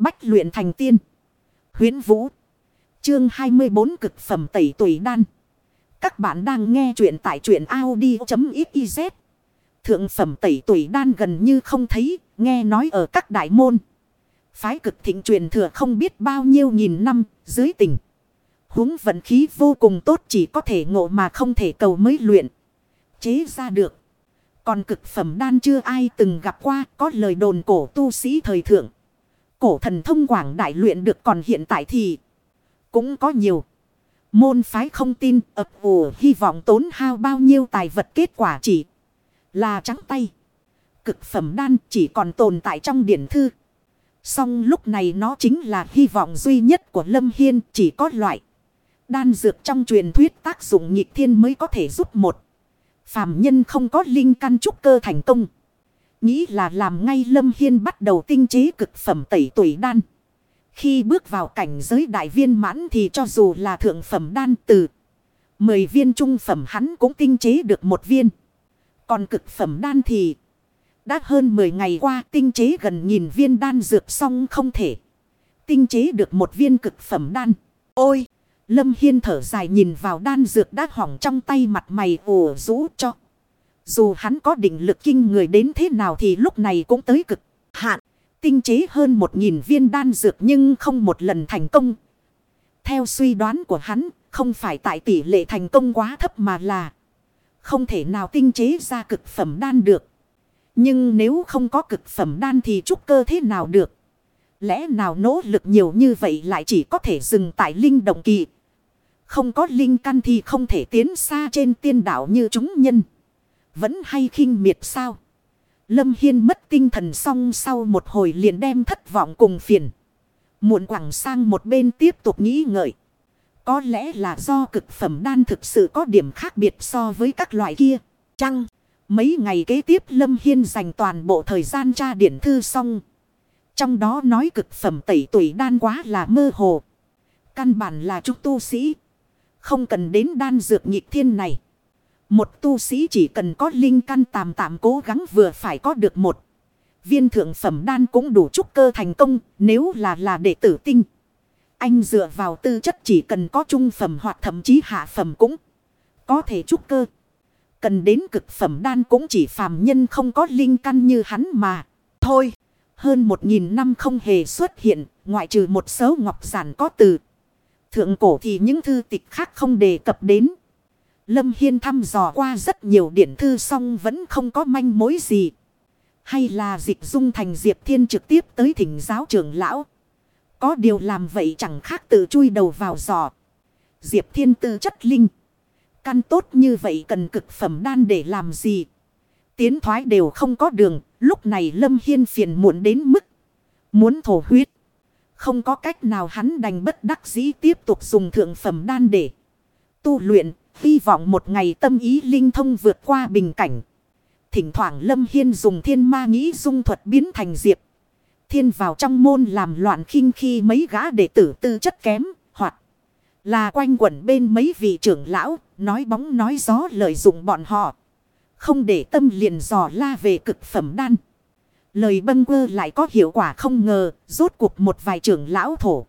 Bách luyện thành tiên. Huyến Vũ. Chương 24 cực phẩm tẩy tuổi đan. Các bạn đang nghe truyện tại truyện Audi.xyz. Thượng phẩm tẩy tuổi đan gần như không thấy, nghe nói ở các đại môn. Phái cực thịnh truyền thừa không biết bao nhiêu nghìn năm, dưới tình. huống vận khí vô cùng tốt chỉ có thể ngộ mà không thể cầu mới luyện. Chế ra được. Còn cực phẩm đan chưa ai từng gặp qua, có lời đồn cổ tu sĩ thời thượng. Cổ thần thông quảng đại luyện được còn hiện tại thì cũng có nhiều. Môn phái không tin, ập ủ, hy vọng tốn hao bao nhiêu tài vật kết quả chỉ là trắng tay. Cực phẩm đan chỉ còn tồn tại trong điển thư. Song lúc này nó chính là hy vọng duy nhất của Lâm Hiên, chỉ có loại. Đan dược trong truyền thuyết tác dụng nhịp thiên mới có thể giúp một. Phàm nhân không có linh căn trúc cơ thành công. Nghĩ là làm ngay Lâm Hiên bắt đầu tinh chế cực phẩm tẩy tuổi đan. Khi bước vào cảnh giới đại viên mãn thì cho dù là thượng phẩm đan từ. Mười viên trung phẩm hắn cũng tinh chế được một viên. Còn cực phẩm đan thì, đã hơn 10 ngày qua tinh chế gần nghìn viên đan dược xong không thể. Tinh chế được một viên cực phẩm đan. Ôi! Lâm Hiên thở dài nhìn vào đan dược đã hỏng trong tay mặt mày ủ rũ cho. Dù hắn có định lực kinh người đến thế nào thì lúc này cũng tới cực hạn. Tinh chế hơn một nghìn viên đan dược nhưng không một lần thành công. Theo suy đoán của hắn, không phải tại tỷ lệ thành công quá thấp mà là không thể nào tinh chế ra cực phẩm đan được. Nhưng nếu không có cực phẩm đan thì trúc cơ thế nào được? Lẽ nào nỗ lực nhiều như vậy lại chỉ có thể dừng tại linh động kỳ? Không có linh căn thì không thể tiến xa trên tiên đảo như chúng nhân. Vẫn hay khinh miệt sao? Lâm Hiên mất tinh thần xong sau một hồi liền đem thất vọng cùng phiền. Muộn quẳng sang một bên tiếp tục nghĩ ngợi. Có lẽ là do cực phẩm đan thực sự có điểm khác biệt so với các loại kia. Chăng? Mấy ngày kế tiếp Lâm Hiên dành toàn bộ thời gian tra điển thư xong. Trong đó nói cực phẩm tẩy tuổi đan quá là mơ hồ. Căn bản là chúc tu sĩ. Không cần đến đan dược nhịp thiên này. Một tu sĩ chỉ cần có linh căn tạm tạm cố gắng vừa phải có được một. Viên thượng phẩm đan cũng đủ trúc cơ thành công nếu là là đệ tử tinh. Anh dựa vào tư chất chỉ cần có trung phẩm hoặc thậm chí hạ phẩm cũng có thể trúc cơ. Cần đến cực phẩm đan cũng chỉ phàm nhân không có linh căn như hắn mà. Thôi, hơn một nghìn năm không hề xuất hiện, ngoại trừ một số ngọc giản có từ. Thượng cổ thì những thư tịch khác không đề cập đến. Lâm Hiên thăm dò qua rất nhiều điển thư song vẫn không có manh mối gì. Hay là dịch dung thành Diệp Thiên trực tiếp tới thỉnh giáo trưởng lão. Có điều làm vậy chẳng khác tự chui đầu vào giò. Diệp Thiên tư chất linh. Căn tốt như vậy cần cực phẩm đan để làm gì? Tiến thoái đều không có đường. Lúc này Lâm Hiên phiền muộn đến mức. Muốn thổ huyết. Không có cách nào hắn đành bất đắc dĩ tiếp tục dùng thượng phẩm đan để tu luyện. Hy vọng một ngày tâm ý linh thông vượt qua bình cảnh. Thỉnh thoảng Lâm Hiên dùng thiên ma nghĩ dung thuật biến thành diệp. Thiên vào trong môn làm loạn khinh khi mấy gã đệ tử tư chất kém, hoặc là quanh quẩn bên mấy vị trưởng lão, nói bóng nói gió lợi dụng bọn họ. Không để tâm liền dò la về cực phẩm đan. Lời bâng quơ lại có hiệu quả không ngờ, rốt cuộc một vài trưởng lão thổ.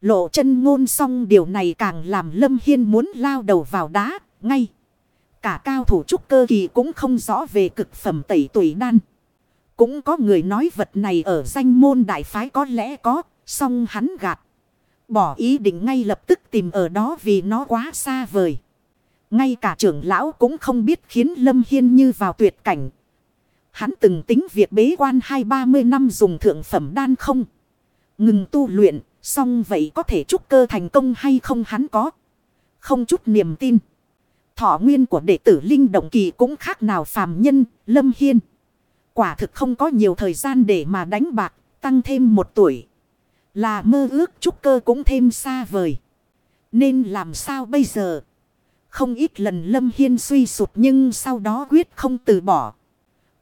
Lộ chân ngôn xong điều này càng làm Lâm Hiên muốn lao đầu vào đá, ngay. Cả cao thủ trúc cơ kỳ cũng không rõ về cực phẩm tẩy tuổi đan. Cũng có người nói vật này ở danh môn đại phái có lẽ có, song hắn gạt. Bỏ ý định ngay lập tức tìm ở đó vì nó quá xa vời. Ngay cả trưởng lão cũng không biết khiến Lâm Hiên như vào tuyệt cảnh. Hắn từng tính việc bế quan hai ba mươi năm dùng thượng phẩm đan không. Ngừng tu luyện, xong vậy có thể trúc cơ thành công hay không hắn có. Không chút niềm tin. Thọ nguyên của đệ tử Linh Động Kỳ cũng khác nào phàm nhân, Lâm Hiên. Quả thực không có nhiều thời gian để mà đánh bạc, tăng thêm một tuổi. Là mơ ước trúc cơ cũng thêm xa vời. Nên làm sao bây giờ? Không ít lần Lâm Hiên suy sụp nhưng sau đó quyết không từ bỏ.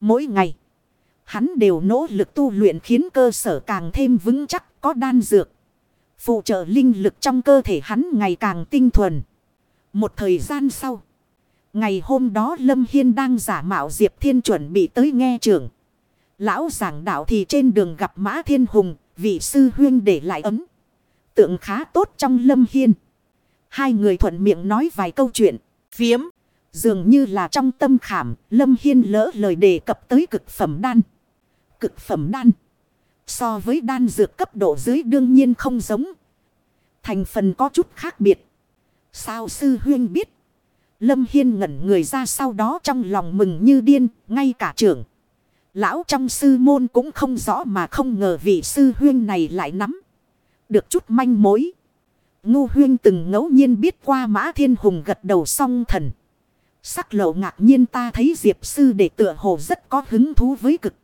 Mỗi ngày, hắn đều nỗ lực tu luyện khiến cơ sở càng thêm vững chắc có đan dược. Phụ trợ linh lực trong cơ thể hắn ngày càng tinh thuần. Một thời gian sau, ngày hôm đó Lâm Hiên đang giả mạo Diệp Thiên chuẩn bị tới nghe trưởng. Lão giảng đạo thì trên đường gặp Mã Thiên Hùng, vị sư huyên để lại ấm. Tượng khá tốt trong lâm hiên. Hai người thuận miệng nói vài câu chuyện. Phiếm. Dường như là trong tâm khảm. Lâm hiên lỡ lời đề cập tới cực phẩm đan. Cực phẩm đan. So với đan dược cấp độ dưới đương nhiên không giống. Thành phần có chút khác biệt. Sao sư huyên biết? Lâm Hiên ngẩn người ra sau đó trong lòng mừng như điên, ngay cả trưởng. Lão trong sư môn cũng không rõ mà không ngờ vị sư huyên này lại nắm. Được chút manh mối. Ngu huyên từng ngẫu nhiên biết qua mã thiên hùng gật đầu song thần. Sắc lộ ngạc nhiên ta thấy diệp sư để tựa hồ rất có hứng thú với cực.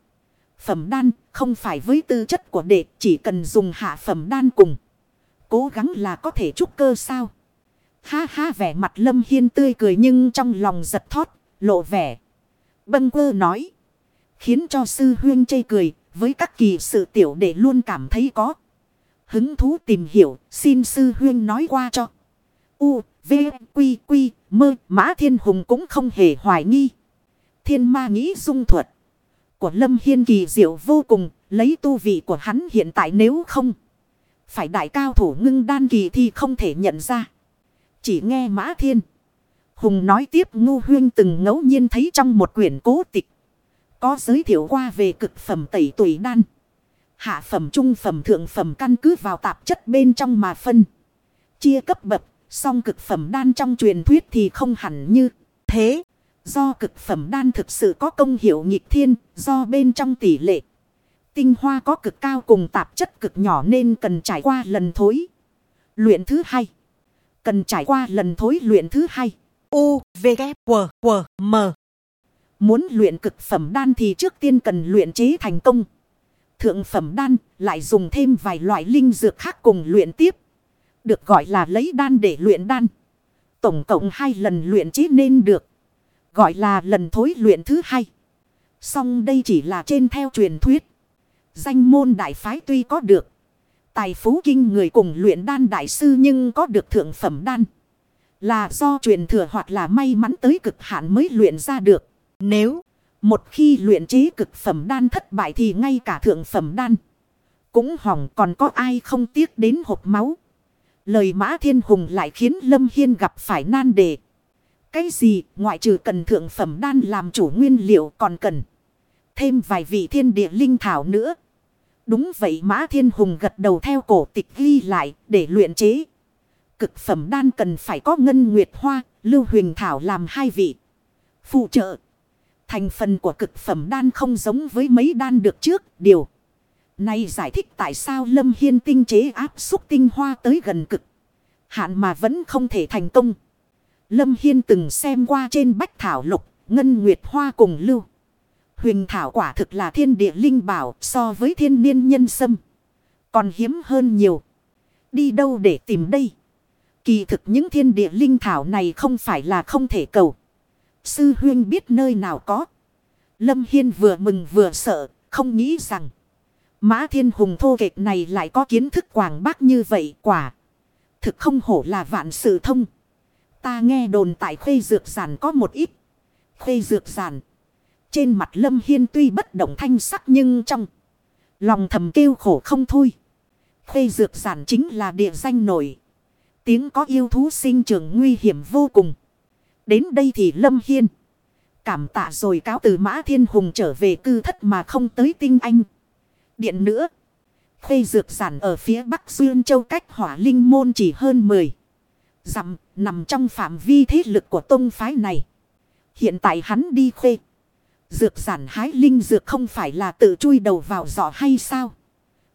Phẩm đan không phải với tư chất của đệ chỉ cần dùng hạ phẩm đan cùng. Cố gắng là có thể trúc cơ sao. Ha ha vẻ mặt lâm hiên tươi cười nhưng trong lòng giật thót, lộ vẻ. Bâng quơ nói. Khiến cho sư huyên chê cười, với các kỳ sự tiểu đệ luôn cảm thấy có. Hứng thú tìm hiểu, xin sư huyên nói qua cho. U, V, Quy, Quy, Mơ, Mã Thiên Hùng cũng không hề hoài nghi. Thiên ma nghĩ dung thuật. Của Lâm Hiên kỳ diệu vô cùng, lấy tu vị của hắn hiện tại nếu không. Phải đại cao thủ ngưng đan kỳ thì không thể nhận ra. Chỉ nghe Mã Thiên. Hùng nói tiếp ngu huyên từng ngẫu nhiên thấy trong một quyển cố tịch. Có giới thiệu qua về cực phẩm tẩy tuổi đan. Hạ phẩm trung phẩm thượng phẩm căn cứ vào tạp chất bên trong mà phân. Chia cấp bậc, song cực phẩm đan trong truyền thuyết thì không hẳn như thế. Do cực phẩm đan thực sự có công hiệu nghịch thiên, do bên trong tỷ lệ. Tinh hoa có cực cao cùng tạp chất cực nhỏ nên cần trải qua lần thối. Luyện thứ hai. Cần trải qua lần thối luyện thứ hai. U, V, K, W, W, M. Muốn luyện cực phẩm đan thì trước tiên cần luyện chế thành công. Thượng phẩm đan lại dùng thêm vài loại linh dược khác cùng luyện tiếp. Được gọi là lấy đan để luyện đan. Tổng cộng hai lần luyện chế nên được. Gọi là lần thối luyện thứ hai. Song đây chỉ là trên theo truyền thuyết. Danh môn đại phái tuy có được. Tài phú kinh người cùng luyện đan đại sư nhưng có được thượng phẩm đan. Là do truyền thừa hoặc là may mắn tới cực hạn mới luyện ra được. Nếu một khi luyện chế cực phẩm đan thất bại thì ngay cả thượng phẩm đan. Cũng hỏng còn có ai không tiếc đến hộp máu. Lời mã thiên hùng lại khiến Lâm Hiên gặp phải nan đề. Cái gì ngoại trừ cần thượng phẩm đan làm chủ nguyên liệu còn cần. Thêm vài vị thiên địa linh thảo nữa. Đúng vậy Mã Thiên Hùng gật đầu theo cổ tịch ghi lại để luyện chế. Cực phẩm đan cần phải có ngân nguyệt hoa, lưu huỳnh thảo làm hai vị. Phụ trợ. Thành phần của cực phẩm đan không giống với mấy đan được trước. Điều này giải thích tại sao Lâm Hiên tinh chế áp xúc tinh hoa tới gần cực. Hạn mà vẫn không thể thành công. Lâm Hiên từng xem qua trên bách thảo lục, ngân nguyệt hoa cùng lưu. Huỳnh thảo quả thực là thiên địa linh bảo so với thiên niên nhân sâm. Còn hiếm hơn nhiều. Đi đâu để tìm đây? Kỳ thực những thiên địa linh thảo này không phải là không thể cầu. Sư huyên biết nơi nào có. Lâm Hiên vừa mừng vừa sợ, không nghĩ rằng. Mã thiên hùng thô kệch này lại có kiến thức quảng bác như vậy quả. Thực không hổ là vạn sự thông. Ta nghe đồn tại khuê dược giản có một ít. Khuê dược giản. Trên mặt Lâm Hiên tuy bất động thanh sắc nhưng trong lòng thầm kêu khổ không thôi. Khuê dược giản chính là địa danh nổi. Tiếng có yêu thú sinh trưởng nguy hiểm vô cùng. Đến đây thì Lâm Hiên. Cảm tạ rồi cáo từ Mã Thiên Hùng trở về cư thất mà không tới tinh anh. Điện nữa. Khuê dược giản ở phía Bắc Duyên Châu cách hỏa linh môn chỉ hơn 10. Dặm nằm trong phạm vi thế lực của tông phái này. Hiện tại hắn đi khuê. Dược giản hái linh dược không phải là tự chui đầu vào giỏ hay sao?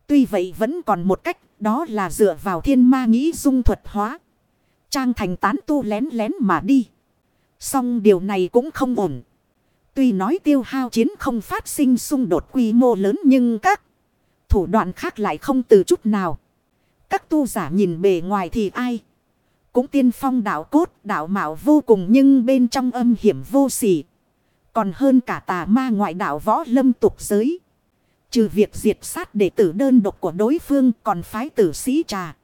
Tuy vậy vẫn còn một cách, đó là dựa vào thiên ma nghĩ dung thuật hóa. Trang thành tán tu lén lén mà đi. Song điều này cũng không ổn. Tuy nói tiêu hao chiến không phát sinh xung đột quy mô lớn nhưng các thủ đoạn khác lại không từ chút nào. Các tu giả nhìn bề ngoài thì ai? Cũng tiên phong đạo cốt, đạo mạo vô cùng nhưng bên trong âm hiểm vô sỉ. Còn hơn cả tà ma ngoại đạo võ lâm tục giới. Trừ việc diệt sát đệ tử đơn độc của đối phương còn phái tử sĩ trà.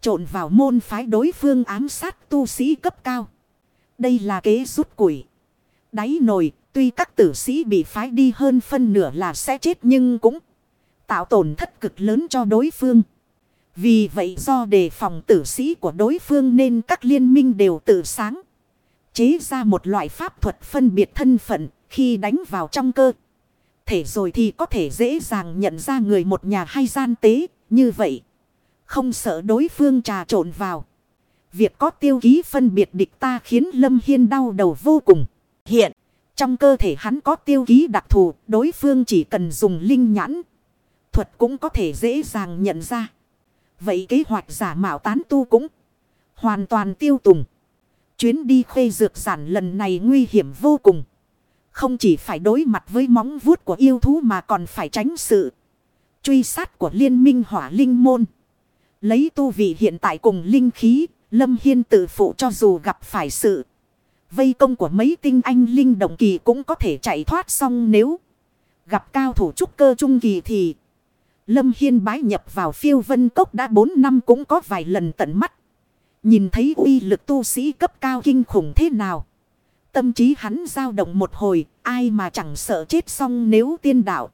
Trộn vào môn phái đối phương ám sát tu sĩ cấp cao. Đây là kế rút củi. Đáy nồi, tuy các tử sĩ bị phái đi hơn phân nửa là sẽ chết nhưng cũng tạo tổn thất cực lớn cho đối phương. Vì vậy do đề phòng tử sĩ của đối phương nên các liên minh đều tự sáng. Chế ra một loại pháp thuật phân biệt thân phận khi đánh vào trong cơ. Thể rồi thì có thể dễ dàng nhận ra người một nhà hay gian tế như vậy. Không sợ đối phương trà trộn vào. Việc có tiêu ký phân biệt địch ta khiến Lâm Hiên đau đầu vô cùng. Hiện, trong cơ thể hắn có tiêu ký đặc thù, đối phương chỉ cần dùng linh nhãn. Thuật cũng có thể dễ dàng nhận ra. Vậy kế hoạch giả mạo tán tu cũng hoàn toàn tiêu tùng. Chuyến đi khuê dược giản lần này nguy hiểm vô cùng. Không chỉ phải đối mặt với móng vuốt của yêu thú mà còn phải tránh sự truy sát của liên minh hỏa linh môn. Lấy tu vị hiện tại cùng linh khí, Lâm Hiên tự phụ cho dù gặp phải sự vây công của mấy tinh anh linh động kỳ cũng có thể chạy thoát xong nếu gặp cao thủ trúc cơ trung kỳ thì Lâm Hiên bái nhập vào phiêu vân cốc đã 4 năm cũng có vài lần tận mắt. Nhìn thấy uy lực tu sĩ cấp cao kinh khủng thế nào. Tâm trí hắn dao động một hồi, ai mà chẳng sợ chết xong nếu tiên đạo.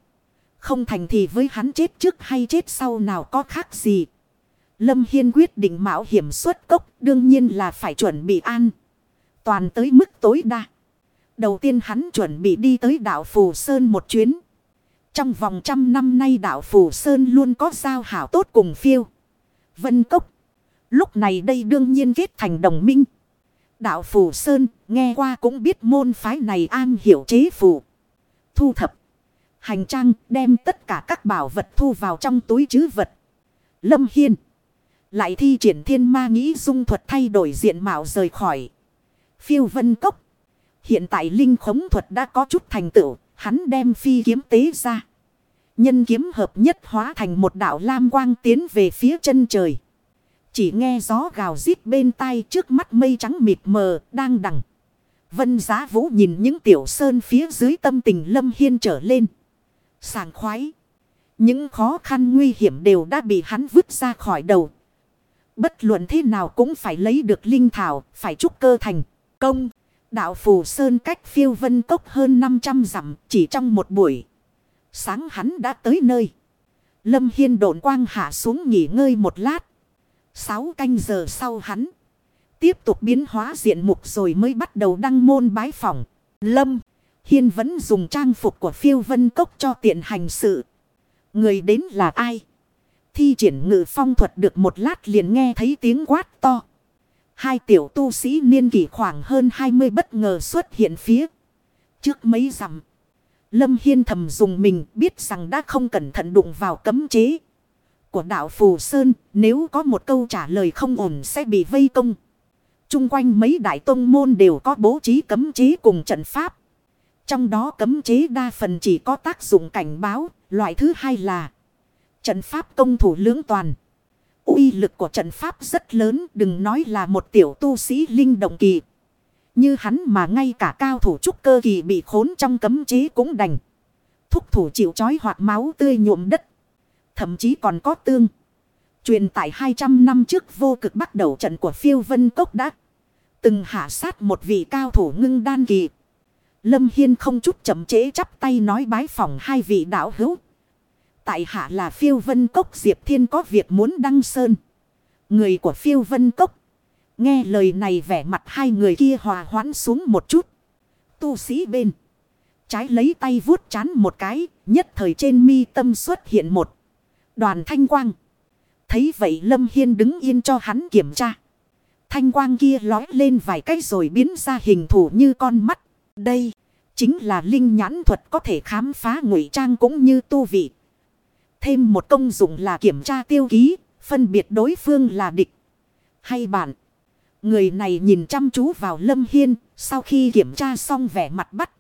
Không thành thì với hắn chết trước hay chết sau nào có khác gì. Lâm Hiên quyết định mạo hiểm xuất cốc, đương nhiên là phải chuẩn bị an. Toàn tới mức tối đa. Đầu tiên hắn chuẩn bị đi tới đảo Phù Sơn một chuyến. Trong vòng trăm năm nay đạo phủ Sơn luôn có giao hảo tốt cùng phiêu. Vân Cốc. Lúc này đây đương nhiên kết thành đồng minh. Đạo phủ Sơn, nghe qua cũng biết môn phái này an hiểu chế phù. Thu thập. Hành trang, đem tất cả các bảo vật thu vào trong túi chứ vật. Lâm Hiên. Lại thi triển thiên ma nghĩ dung thuật thay đổi diện mạo rời khỏi. Phiêu vân cốc. Hiện tại linh khống thuật đã có chút thành tựu. Hắn đem phi kiếm tế ra. Nhân kiếm hợp nhất hóa thành một đạo lam quang tiến về phía chân trời. Chỉ nghe gió gào rít bên tai trước mắt mây trắng mịt mờ đang đằng. Vân giá vũ nhìn những tiểu sơn phía dưới tâm tình lâm hiên trở lên. Sàng khoái. Những khó khăn nguy hiểm đều đã bị hắn vứt ra khỏi đầu. Bất luận thế nào cũng phải lấy được linh thảo, phải trúc cơ thành công. Đạo phù sơn cách phiêu vân cốc hơn 500 dặm chỉ trong một buổi. Sáng hắn đã tới nơi. Lâm Hiên độn quang hạ xuống nghỉ ngơi một lát. Sáu canh giờ sau hắn. Tiếp tục biến hóa diện mục rồi mới bắt đầu đăng môn bái phỏng. Lâm. Hiên vẫn dùng trang phục của phiêu vân cốc cho tiện hành sự. Người đến là ai? Thi triển ngự phong thuật được một lát liền nghe thấy tiếng quát to. Hai tiểu tu sĩ niên kỷ khoảng hơn 20 bất ngờ xuất hiện phía. Trước mấy rằm. Lâm Hiên thầm dùng mình biết rằng đã không cẩn thận đụng vào cấm chế. Của đạo Phù Sơn nếu có một câu trả lời không ổn sẽ bị vây công. Trung quanh mấy đại tông môn đều có bố trí cấm chế cùng trận pháp. Trong đó cấm chế đa phần chỉ có tác dụng cảnh báo. Loại thứ hai là trận pháp công thủ lưỡng toàn uy lực của trận pháp rất lớn, đừng nói là một tiểu tu sĩ linh động kỳ. Như hắn mà ngay cả cao thủ trúc cơ kỳ bị khốn trong cấm chế cũng đành. Thúc thủ chịu chói hoặc máu tươi nhuộm đất. Thậm chí còn có tương. Truyền tại 200 năm trước vô cực bắt đầu trận của phiêu vân cốc đã. Từng hạ sát một vị cao thủ ngưng đan kỳ. Lâm Hiên không chút chậm chế chắp tay nói bái phòng hai vị đạo hữu Tại hạ là phiêu vân cốc Diệp Thiên có việc muốn đăng sơn. Người của phiêu vân cốc. Nghe lời này vẻ mặt hai người kia hòa hoãn xuống một chút. Tu sĩ bên. Trái lấy tay vuốt chán một cái. Nhất thời trên mi tâm xuất hiện một. Đoàn thanh quang. Thấy vậy Lâm Hiên đứng yên cho hắn kiểm tra. Thanh quang kia lói lên vài cái rồi biến ra hình thủ như con mắt. Đây chính là linh nhãn thuật có thể khám phá ngụy trang cũng như tu vị. Thêm một công dụng là kiểm tra tiêu ký, phân biệt đối phương là địch hay bạn. Người này nhìn chăm chú vào Lâm Hiên, sau khi kiểm tra xong vẻ mặt bắt.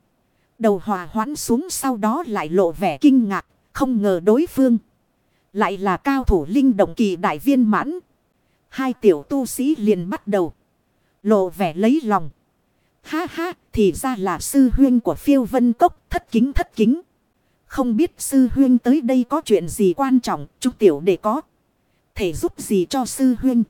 Đầu hòa hoãn xuống sau đó lại lộ vẻ kinh ngạc, không ngờ đối phương. Lại là cao thủ linh động kỳ đại viên mãn. Hai tiểu tu sĩ liền bắt đầu. Lộ vẻ lấy lòng. Ha ha, thì ra là sư huyên của phiêu vân cốc, thất kính thất kính. Không biết sư huyên tới đây có chuyện gì quan trọng, chú tiểu để có. Thể giúp gì cho sư huyên.